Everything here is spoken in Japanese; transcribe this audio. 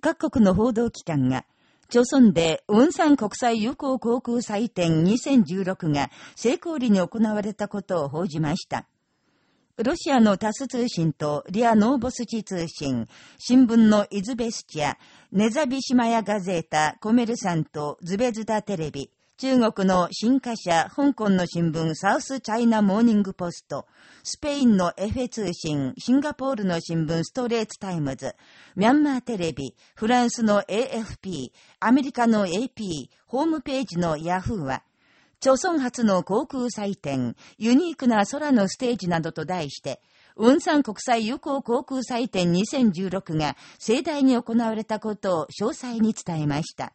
各国の報道機関が、朝鮮で元山国際友好航空祭典2016が成功裏に行われたことを報じました。ロシアのタス通信とリア・ノーボスチ通信、新聞のイズベスチア、ネザビシマヤガゼータ、コメルサント、ズベズタテレビ、中国の新華社、香港の新聞サウスチャイナモーニングポスト、スペインのエフェ通信、シンガポールの新聞ストレートタイムズ、ミャンマーテレビ、フランスの AFP、アメリカの AP、ホームページのヤフーは、朝鮮初の航空祭典、ユニークな空のステージなどと題して、雲山国際友好航空祭典2016が盛大に行われたことを詳細に伝えました。